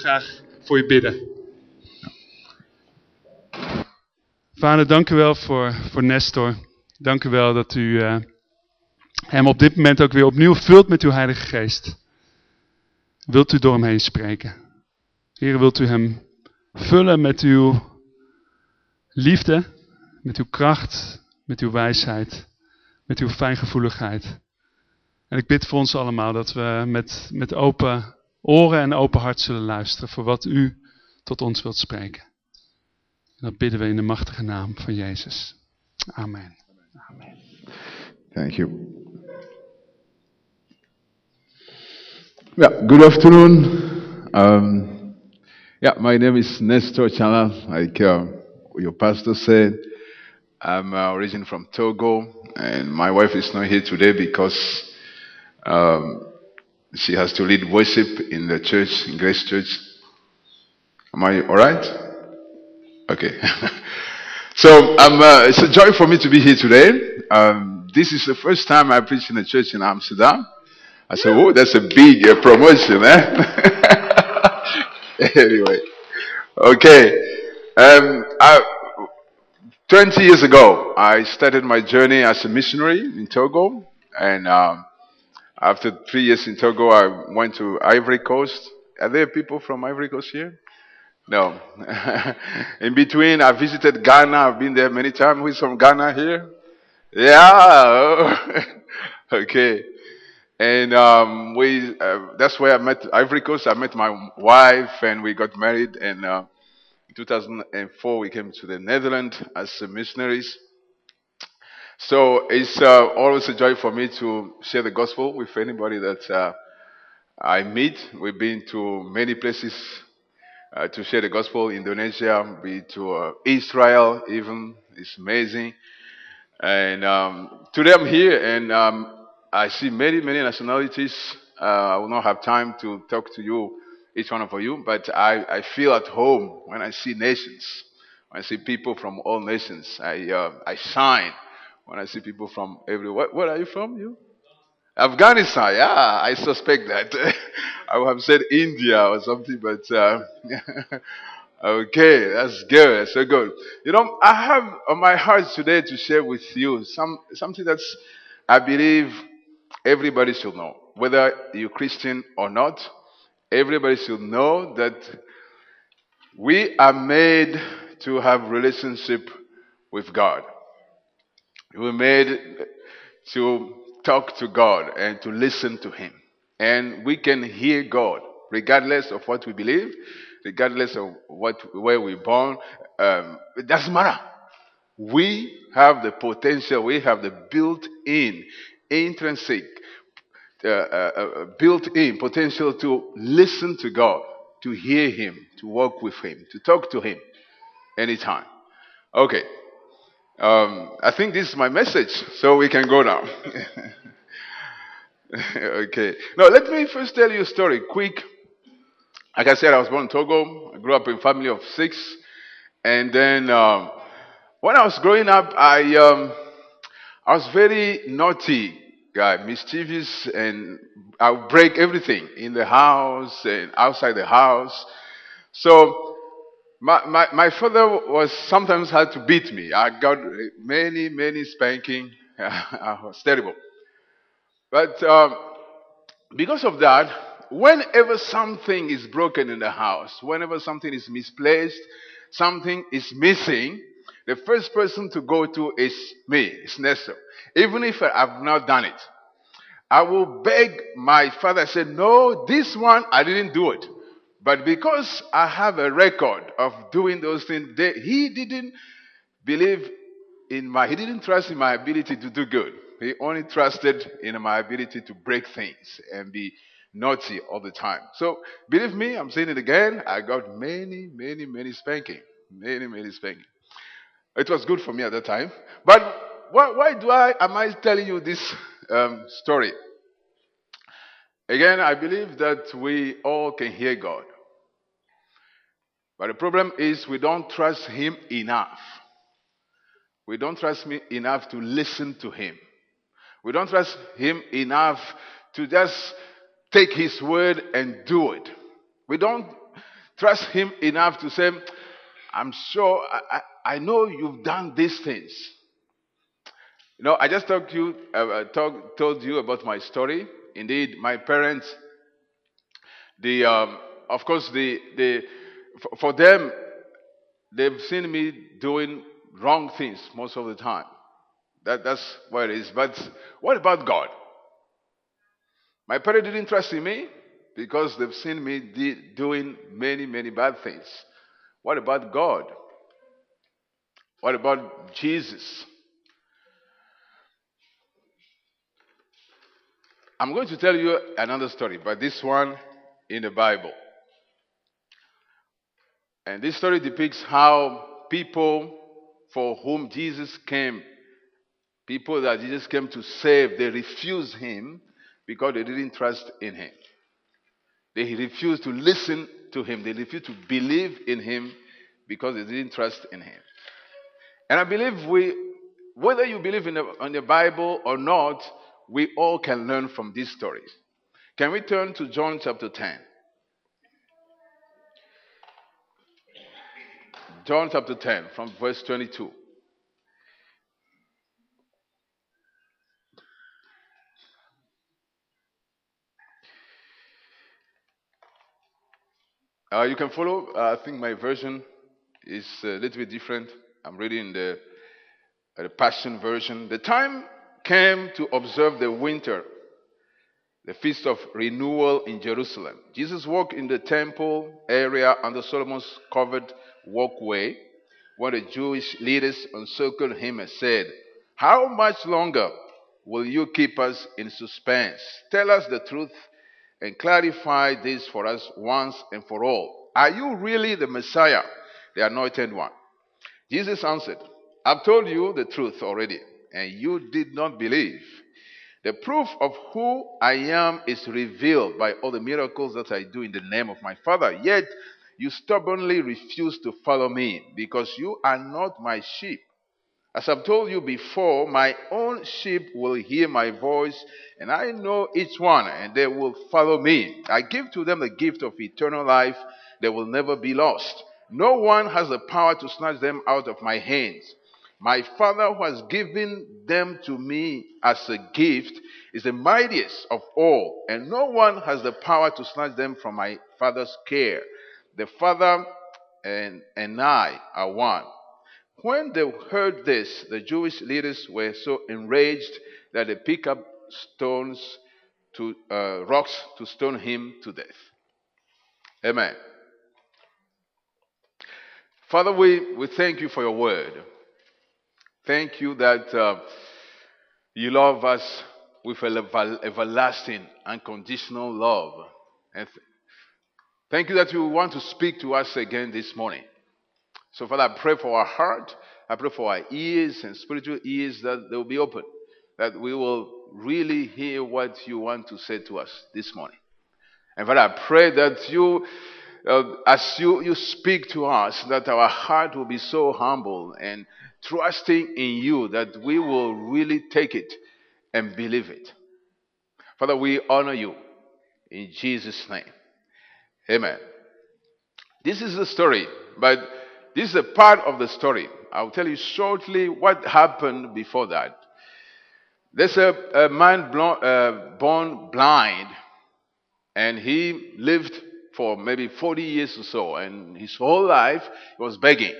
graag voor je bidden. Vader, dank u wel voor, voor Nestor. Dank u wel dat u uh, hem op dit moment ook weer opnieuw vult met uw Heilige Geest. Wilt u door hem heen spreken? Heer, wilt u hem vullen met uw liefde, met uw kracht, met uw wijsheid, met uw fijngevoeligheid. En ik bid voor ons allemaal dat we met, met open oren en open hart zullen luisteren voor wat u tot ons wilt spreken. En dat bidden we in de machtige naam van Jezus. Amen. Amen. Thank you. Yeah, good afternoon. Um, yeah, my name is Nestor Chala. Like uh, your pastor said, I'm uh, originally from Togo, and my wife is not here today because um, she has to lead worship in the church, in Grace Church. Am I all right? Okay. so um, uh, it's a joy for me to be here today. Um, this is the first time I preach in a church in Amsterdam. I said, "Oh, that's a big uh, promotion, eh?" anyway, okay. Um, I, Twenty years ago, I started my journey as a missionary in Togo, and um, after three years in Togo, I went to Ivory Coast. Are there people from Ivory Coast here? No. in between, I visited Ghana. I've been there many times. Who's from Ghana here? Yeah. okay. And um, we, uh, that's where I met Ivory Coast. I met my wife, and we got married. And uh, in 2004, we came to the Netherlands as missionaries. So it's uh, always a joy for me to share the gospel with anybody that uh, I meet. We've been to many places uh, to share the gospel. Indonesia, be to uh, Israel, even it's amazing. And um, today I'm here, and um, I see many, many nationalities. Uh, I will not have time to talk to you, each one of you, but I, I feel at home when I see nations. When I see people from all nations, I uh, I shine when I see people from everywhere. Where are you from, you? Afghanistan, yeah, I suspect that. I would have said India or something, but uh, okay, that's good, so good. You know, I have on my heart today to share with you some something that's I believe everybody should know, whether you're Christian or not. Everybody should know that we are made to have relationship with God. We're made to talk to God and to listen to Him. And we can hear God regardless of what we believe, regardless of what, where we're born. Um, it doesn't matter. We have the potential, we have the built in, intrinsic, uh, uh, uh, built in potential to listen to God, to hear Him, to walk with Him, to talk to Him anytime. Okay. Um, I think this is my message, so we can go now. okay. Now, let me first tell you a story, quick. Like I said, I was born in Togo. I grew up in a family of six. And then um, when I was growing up, I, um, I was very naughty guy, mischievous, and I would break everything in the house and outside the house. So my, my, father was sometimes had to beat me. I got many, many spanking. I was terrible. But um, because of that, whenever something is broken in the house, whenever something is misplaced, something is missing, the first person to go to is me, it's Nestor. Even if I've not done it. I will beg my father, I said, no, this one, I didn't do it. But because I have a record of doing those things, they, he didn't believe in my, he didn't trust in my ability to do good. He only trusted in my ability to break things and be naughty all the time. So believe me, I'm saying it again. I got many, many, many spanking, many, many spanking. It was good for me at that time. But why, why do I am I telling you this um, story? Again, I believe that we all can hear God. But the problem is we don't trust Him enough. We don't trust Him enough to listen to Him. We don't trust Him enough to just take His word and do it. We don't trust him enough to say, I'm sure, I, I, I know you've done these things. You know, I just talked you, uh, talk, told you about my story. Indeed, my parents, the, um, of course, the, the, for, for them, they've seen me doing wrong things most of the time. That, that's what it is. But what about God? My parents didn't trust in me because they've seen me de- doing many, many bad things. What about God? What about Jesus? I'm going to tell you another story, but this one in the Bible. And this story depicts how people for whom Jesus came, people that Jesus came to save, they refused him because they didn't trust in him. They refused to listen to him. They refused to believe in him because they didn't trust in him. And I believe we, whether you believe in the, in the Bible or not, we all can learn from these stories. Can we turn to John chapter 10? John chapter 10, from verse 22. Uh, you can follow. Uh, I think my version is a little bit different. I'm reading the, uh, the Passion version. The time came to observe the winter, the feast of renewal in Jerusalem. Jesus walked in the temple area under Solomon's covered walkway when the Jewish leaders encircled him and said, How much longer will you keep us in suspense? Tell us the truth and clarify this for us once and for all. Are you really the Messiah, the anointed one? Jesus answered, I've told you the truth already, and you did not believe. The proof of who I am is revealed by all the miracles that I do in the name of my Father. Yet you stubbornly refuse to follow me because you are not my sheep. As I've told you before, my own sheep will hear my voice, and I know each one, and they will follow me. I give to them the gift of eternal life. They will never be lost. No one has the power to snatch them out of my hands. My Father, who has given them to me as a gift, is the mightiest of all, and no one has the power to snatch them from my Father's care. The Father and, and I are one. When they heard this, the Jewish leaders were so enraged that they picked up stones to uh, rocks to stone him to death. Amen. Father, we, we thank you for your word. Thank you that uh, you love us with an everlasting, unconditional love. And th- thank you that you want to speak to us again this morning. So, Father, I pray for our heart. I pray for our ears and spiritual ears that they will be open, that we will really hear what you want to say to us this morning. And Father, I pray that you, uh, as you, you speak to us, that our heart will be so humble and trusting in you that we will really take it and believe it. Father, we honor you in Jesus' name. Amen. This is the story, but this is a part of the story. I'll tell you shortly what happened before that. There's a, a man uh, born blind, and he lived for maybe 40 years or so, and his whole life he was begging,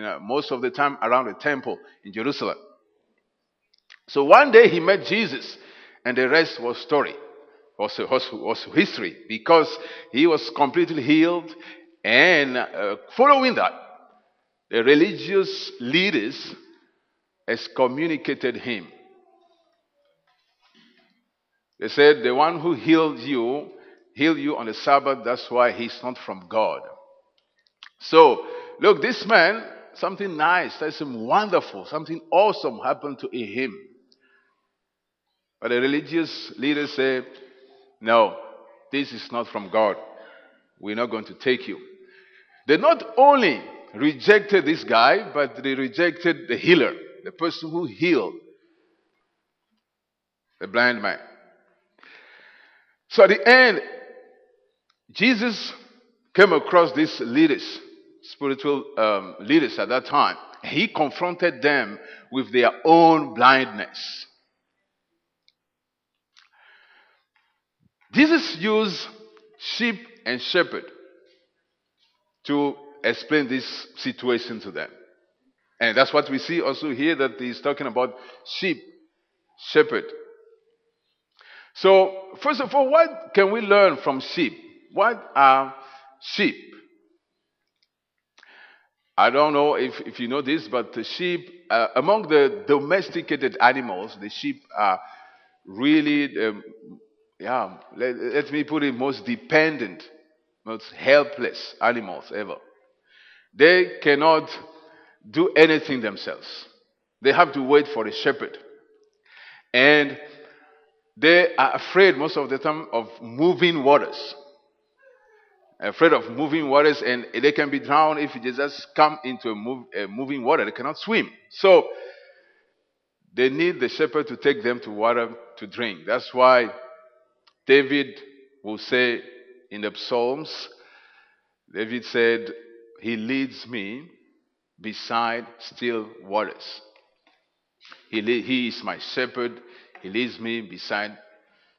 know, most of the time around the temple in Jerusalem. So one day he met Jesus, and the rest was story, was, was, was history, because he was completely healed, and uh, following that, the religious leaders excommunicated him. They said, The one who healed you, healed you on the Sabbath, that's why he's not from God. So, look, this man, something nice, something wonderful, something awesome happened to him. But the religious leaders said, No, this is not from God. We're not going to take you. They not only rejected this guy, but they rejected the healer, the person who healed the blind man. So at the end, Jesus came across these leaders, spiritual um, leaders at that time. He confronted them with their own blindness. Jesus used sheep and shepherd to explain this situation to them. And that's what we see also here that he's talking about sheep, shepherd. So, first of all, what can we learn from sheep? What are sheep? I don't know if, if you know this, but the sheep, uh, among the domesticated animals, the sheep are really, um, yeah, let, let me put it, most dependent, most helpless animals ever. They cannot do anything themselves. They have to wait for a shepherd. And they are afraid most of the time of moving waters. Afraid of moving waters, and they can be drowned if they just come into a, move, a moving water. They cannot swim. So they need the shepherd to take them to water to drink. That's why David will say in the Psalms, David said, He leads me beside still waters. He, he is my shepherd. He leads me beside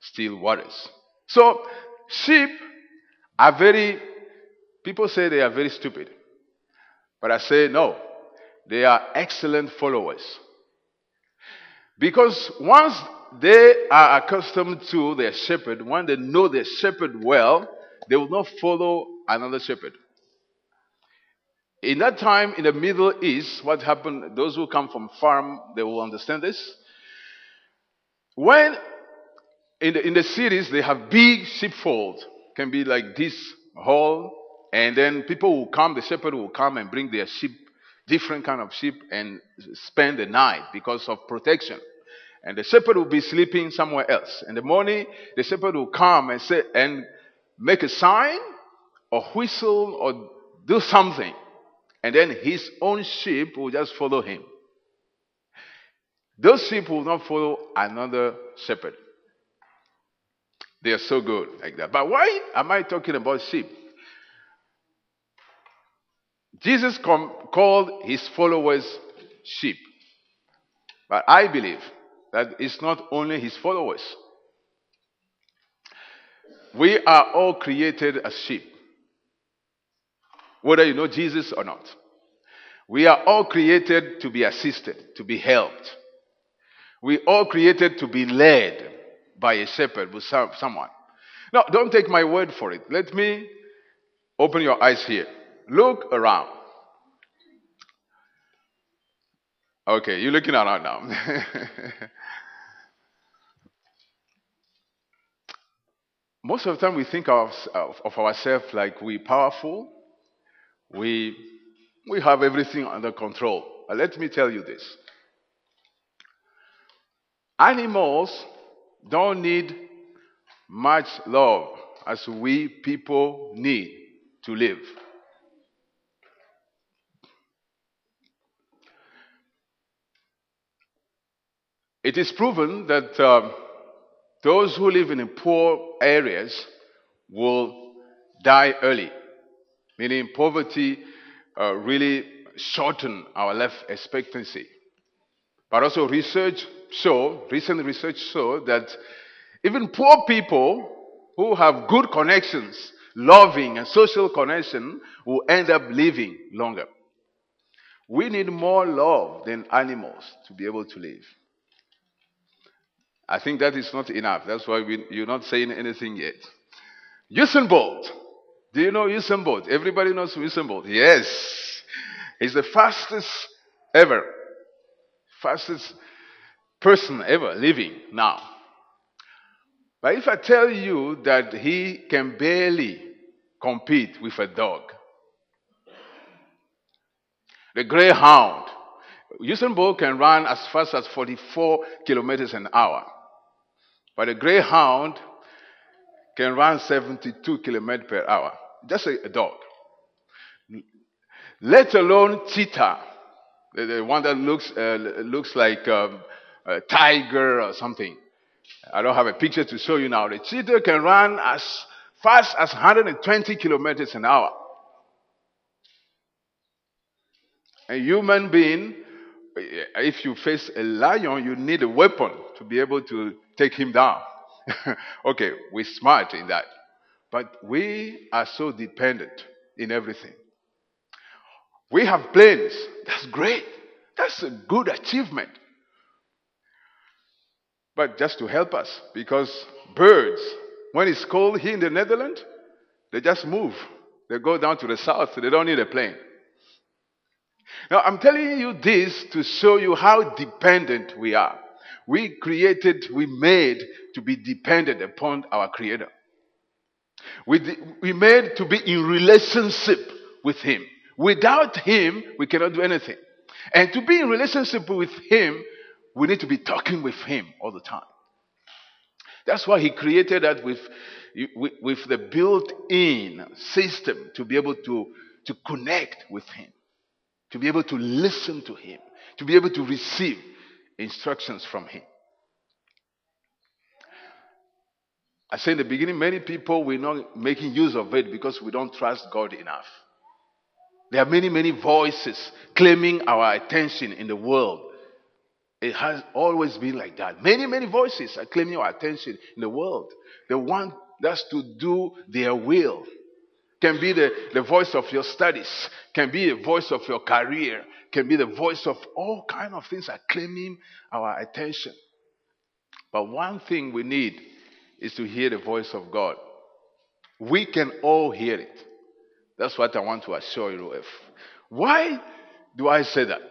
still waters. So, sheep are very, people say they are very stupid. But I say no. They are excellent followers. Because once they are accustomed to their shepherd, when they know their shepherd well, they will not follow another shepherd. In that time in the Middle East, what happened, those who come from farm, they will understand this. When in the, in the cities they have big sheepfold, can be like this hall, and then people will come, the shepherd will come and bring their sheep, different kind of sheep, and spend the night because of protection. And the shepherd will be sleeping somewhere else. In the morning, the shepherd will come and say and make a sign or whistle or do something. And then his own sheep will just follow him. Those sheep will not follow another shepherd. They are so good like that. But why am I talking about sheep? Jesus com- called his followers sheep. But I believe that it's not only his followers. We are all created as sheep, whether you know Jesus or not. We are all created to be assisted, to be helped. We are all created to be led by a shepherd with someone. Now, don't take my word for it. Let me open your eyes here. Look around. Okay, you're looking around now. Most of the time, we think of, of, of ourselves like we're powerful, we, we have everything under control. But let me tell you this Animals don't need much love as we people need to live. It is proven that um, those who live in poor areas will die early, meaning poverty uh, really shorten our life expectancy. But also research show, recent research show that even poor people who have good connections, loving and social connection will end up living longer. We need more love than animals to be able to live. I think that is not enough. That's why we, you're not saying anything yet. Usain Bolt. Do you know Usain Bolt? Everybody knows Usain Bolt. Yes. He's the fastest ever. Fastest person ever living now. But if I tell you that he can barely compete with a dog, the greyhound, Usain Bolt can run as fast as 44 kilometers an hour. But a greyhound can run 72 kilometers per hour. Just a, a dog. Let alone cheetah, the, the one that looks, uh, looks like um, a tiger or something. I don't have a picture to show you now. The cheetah can run as fast as 120 kilometers an hour. A human being, if you face a lion, you need a weapon to be able to take him down. okay, we're smart in that. But we are so dependent in everything. We have planes. That's great. That's a good achievement. But just to help us, because birds, when it's cold here in the Netherlands, they just move. They go down to the south. They don't need a plane. Now, I'm telling you this to show you how dependent we are. We created, we made to be dependent upon our Creator. We, we made to be in relationship with Him. Without Him, we cannot do anything. And to be in relationship with Him, we need to be talking with Him all the time. That's why He created that with, with, the built in system to be able to, to connect with Him, to be able to listen to Him, to be able to receive instructions from Him. I say in the beginning, many people we're not making use of it because we don't trust God enough. There are many, many voices claiming our attention in the world. It has always been like that. Many, many voices are claiming our attention in the world. They want us to do their will. Can be the, the voice of your studies, can be the voice of your career, can be the voice of all kind of things are claiming our attention. But one thing we need is to hear the voice of God. We can all hear it. That's what I want to assure you of. Why do I say that?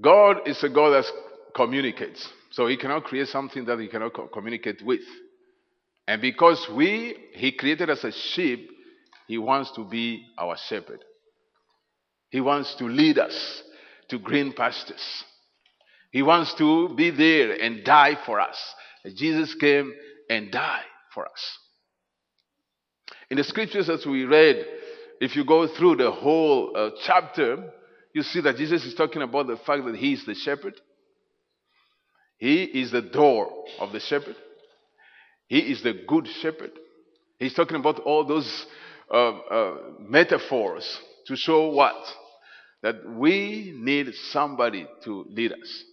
God is a God that communicates. So he cannot create something that he cannot co- communicate with. And because we, he created us a sheep, he wants to be our shepherd. He wants to lead us to green pastures. He wants to be there and die for us. Jesus came and died for us. In the scriptures as we read, if you go through the whole uh, chapter, you see that Jesus is talking about the fact that he is the shepherd. He is the door of the shepherd. He is the good shepherd. He's talking about all those uh, uh, metaphors to show what? That we need somebody to lead us.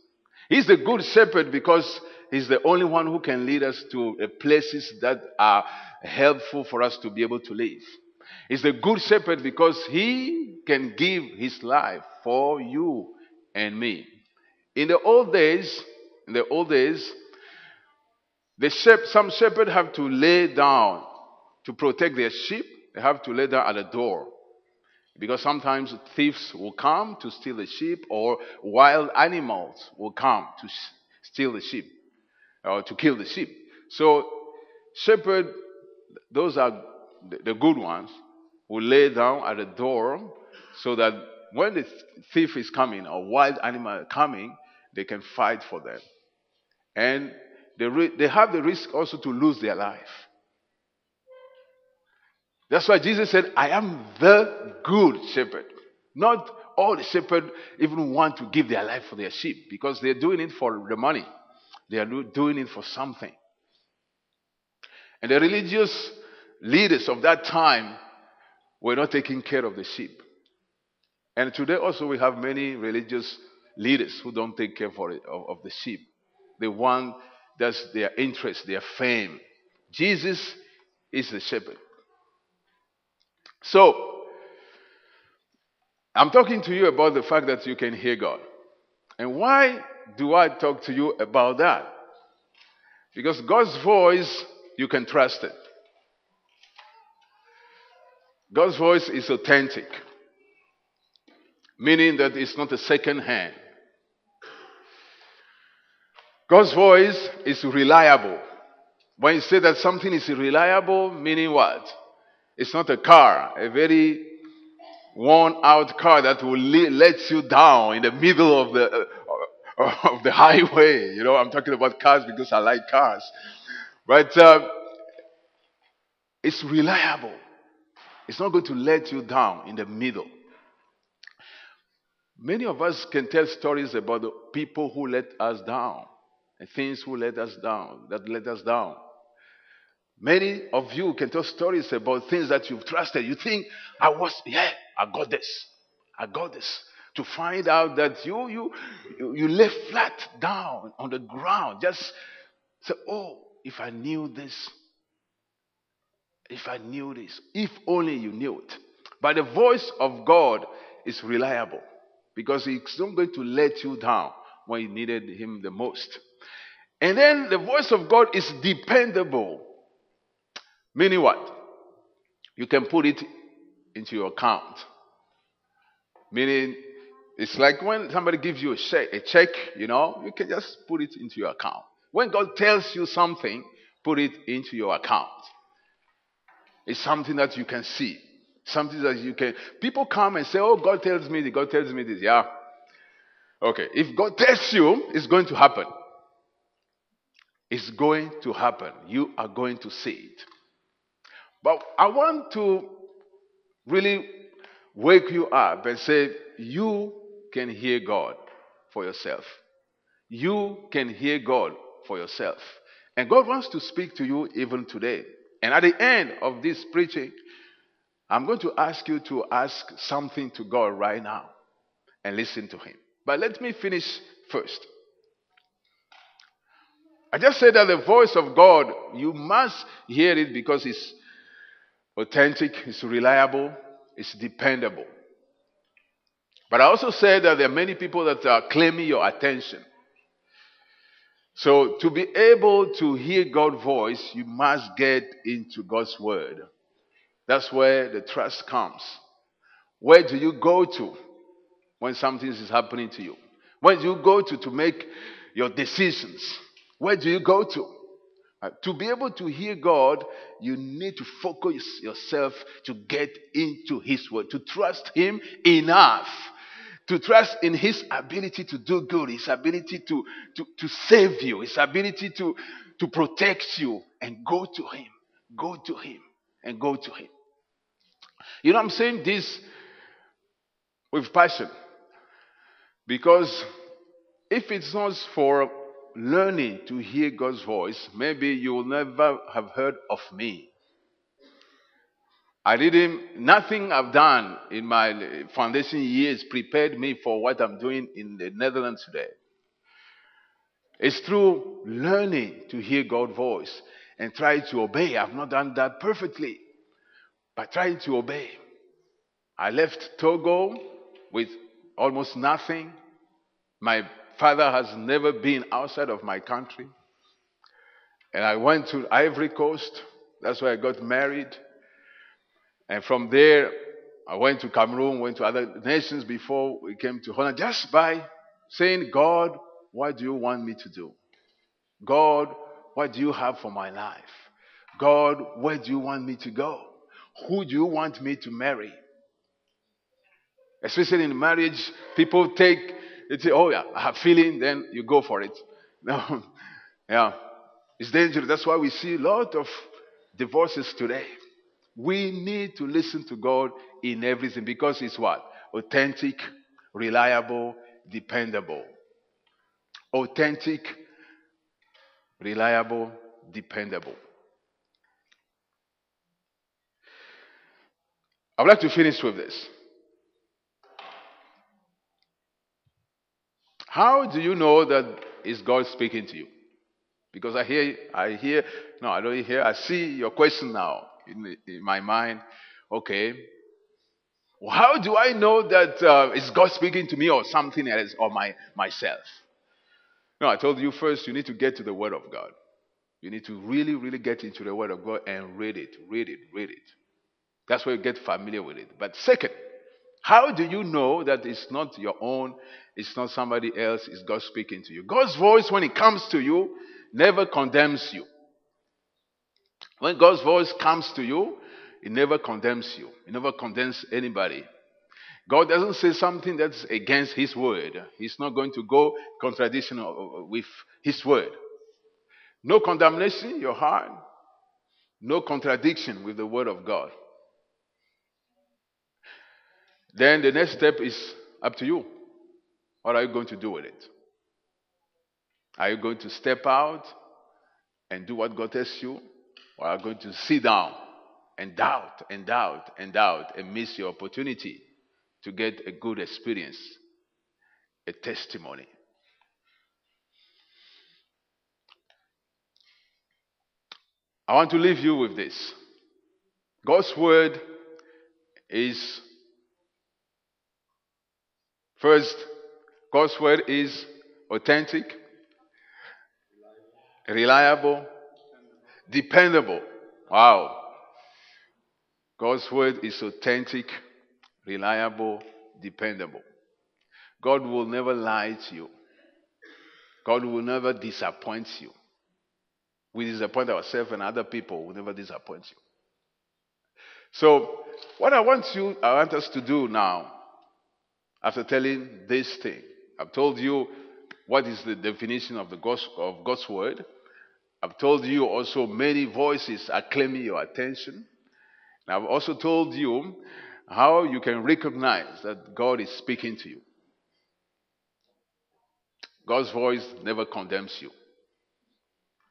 He's the good shepherd because he's the only one who can lead us to places that are helpful for us to be able to live. He's the good shepherd because he can give his life for you and me. In the old days, in the old days, the shep- some shepherds have to lay down to protect their sheep. They have to lay down at the door. Because sometimes thieves will come to steal the sheep, or wild animals will come to steal the sheep, or to kill the sheep. So, shepherd, those are the good ones, will lay down at the door so that when the thief is coming or wild animal coming, they can fight for them. And they, re- they have the risk also to lose their life. That's why Jesus said, I am the good shepherd. Not all the shepherds even want to give their life for their sheep because they're doing it for the money. They are doing it for something. And the religious leaders of that time were not taking care of the sheep. And today also we have many religious leaders who don't take care for it, of, of the sheep. They want that's their interest, their fame. Jesus is the shepherd. So, I'm talking to you about the fact that you can hear God. And why do I talk to you about that? Because God's voice, you can trust it. God's voice is authentic, meaning that it's not a second hand. God's voice is reliable. When you say that something is reliable, meaning what? It's not a car, a very worn out car that will let you down in the middle of the, uh, of the highway. You know, I'm talking about cars because I like cars. But uh, it's reliable. It's not going to let you down in the middle. Many of us can tell stories about the people who let us down, and things who let us down, that let us down. Many of you can tell stories about things that you've trusted. You think, I was, yeah, I got this. I got this. To find out that you, you, you lay flat down on the ground. Just say, oh, if I knew this, if I knew this, if only you knew it. But the voice of God is reliable because He's not going to let you down when you needed Him the most. And then the voice of God is dependable. Meaning what? You can put it into your account. Meaning, it's like when somebody gives you a check, a check, you know, you can just put it into your account. When God tells you something, put it into your account. It's something that you can see. Something that you can. People come and say, Oh, God tells me this, God tells me this. Yeah. Okay. If God tells you, it's going to happen. It's going to happen. You are going to see it. But I want to really wake you up and say, You can hear God for yourself. You can hear God for yourself. And God wants to speak to you even today. And at the end of this preaching, I'm going to ask you to ask something to God right now and listen to Him. But let me finish first. I just said that the voice of God, you must hear it because it's authentic, it's reliable, it's dependable. But I also said that there are many people that are claiming your attention. So to be able to hear God's voice, you must get into God's word. That's where the trust comes. Where do you go to when something is happening to you? Where do you go to to make your decisions? Where do you go to? Uh, to be able to hear God, you need to focus yourself to get into His Word, to trust Him enough to trust in his ability to do good, his ability to, to, to save you, his ability to, to protect you, and go to him. Go to him and go to him. You know, I'm saying this with passion because if it's not for learning to hear God's voice, maybe you will never have heard of me. I didn't, nothing I've done in my foundation years prepared me for what I'm doing in the Netherlands today. It's through learning to hear God's voice and try to obey. I've not done that perfectly, but trying to obey. I left Togo with almost nothing. My father has never been outside of my country. And I went to Ivory Coast. That's where I got married. And from there, I went to Cameroon, went to other nations before we came to Holland, just by saying, God, what do you want me to do? God, what do you have for my life? God, where do you want me to go? Who do you want me to marry? Especially in marriage, people take, they say, oh yeah, I have feeling, then you go for it. No, yeah, it's dangerous. That's why we see a lot of divorces today. We need to listen to God in everything because it's what? Authentic, reliable, dependable. Authentic, reliable, dependable. I would like to finish with this. How do you know that is God speaking to you? Because I hear, I hear, no, I don't hear, I see your question now in, in my mind, okay, how do I know that uh, it's God speaking to me or something else or my myself? No, I told you first you need to get to the Word of God. You need to really, really get into the Word of God and read it, read it, read it. That's where you get familiar with it. But second, how do you know that it's not your own, it's not somebody else, it's God speaking to you? God's voice, when it comes to you, never condemns you. When God's voice comes to you, it never condemns you. It never condemns anybody. God doesn't say something that's against His word. He's not going to go contradiction with His word. No condemnation in your heart. No contradiction with the word of God. Then the next step is up to you. What are you going to do with it? Are you going to step out and do what God tells you? Or are you going to sit down and doubt and doubt and doubt and miss your opportunity to get a good experience, a testimony. I want to leave you with this. God's word is first, God's word is authentic, reliable, dependable. Wow. God's word is authentic, reliable, dependable. God will never lie to you. God will never disappoint you. We disappoint ourselves and other people will never disappoint you. So, what I want you, I want us to do now, after telling this thing, I've told you what is the definition of the God's, of God's word. I've told you also many voices are claiming your attention. And I've also told you how you can recognize that God is speaking to you. God's voice never condemns you.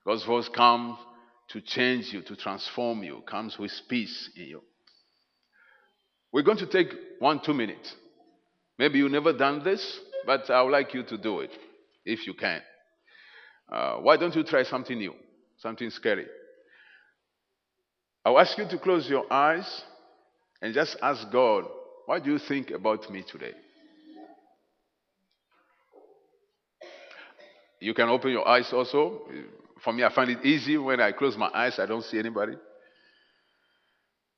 God's voice comes to change you, to transform you, comes with peace in you. We're going to take one, two minutes. Maybe you've never done this, but I would like you to do it if you can. Uh, why don't you try something new, something scary? I'll ask you to close your eyes and just ask God, what do you think about me today? You can open your eyes also. For me, I find it easy when I close my eyes, I don't see anybody.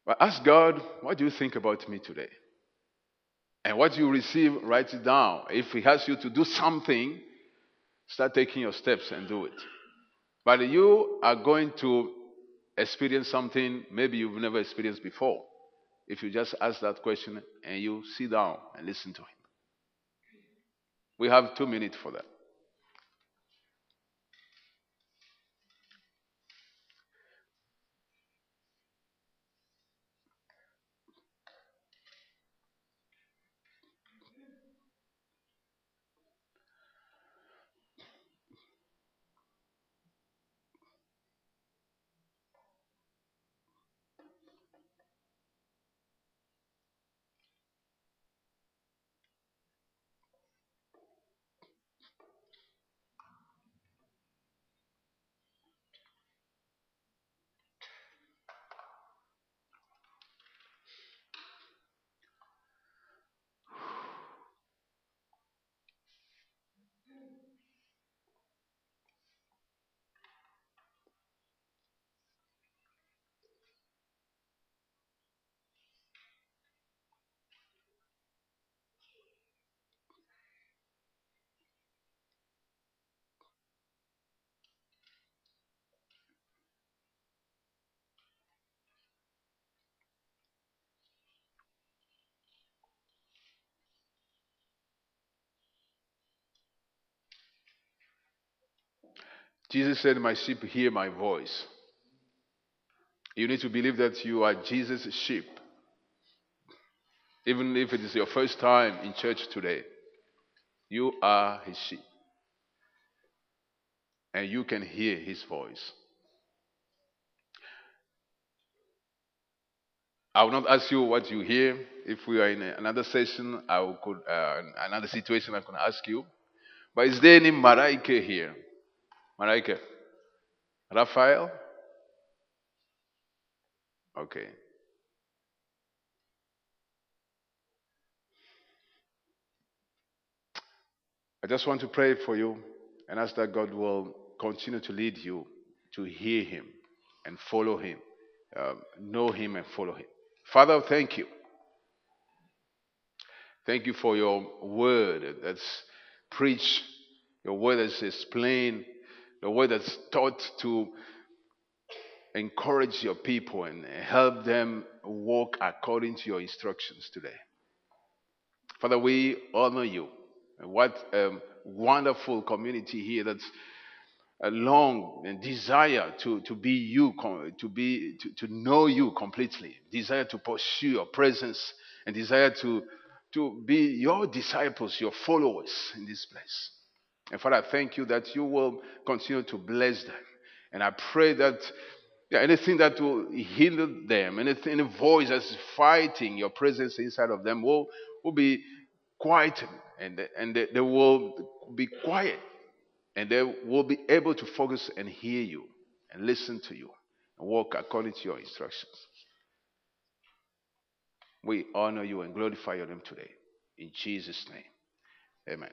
But ask God, what do you think about me today? And what you receive, write it down. If He asks you to do something, start taking your steps and do it. But you are going to experience something maybe you've never experienced before. If you just ask that question and you sit down and listen to Him. We have two minutes for that. Jesus said, My sheep hear my voice. You need to believe that you are Jesus' sheep. Even if it is your first time in church today, you are his sheep. And you can hear his voice. I will not ask you what you hear. If we are in another session, I could, uh, another situation, I could ask you. But is there any Maraike here? Maraike? Raphael? Okay. I just want to pray for you and ask that God will continue to lead you to hear Him and follow Him, um, know Him and follow Him. Father, thank you. Thank you for your word that's preached, your word that's explained, your word that's taught to encourage your people and help them walk according to your instructions today. Father, we honor you. What a wonderful community here that's a long and desire to, to be you, to, be, to, to know you completely, desire to pursue your presence, and desire to, to be your disciples, your followers in this place. And Father, I thank you that you will continue to bless them. And I pray that Yeah, anything that will hinder them, anything, any voice that's fighting your presence inside of them will, will be quiet and, and they, they will be quiet and they will be able to focus and hear you and listen to you and walk according to your instructions. We honor you and glorify your name today. In Jesus' name. Amen.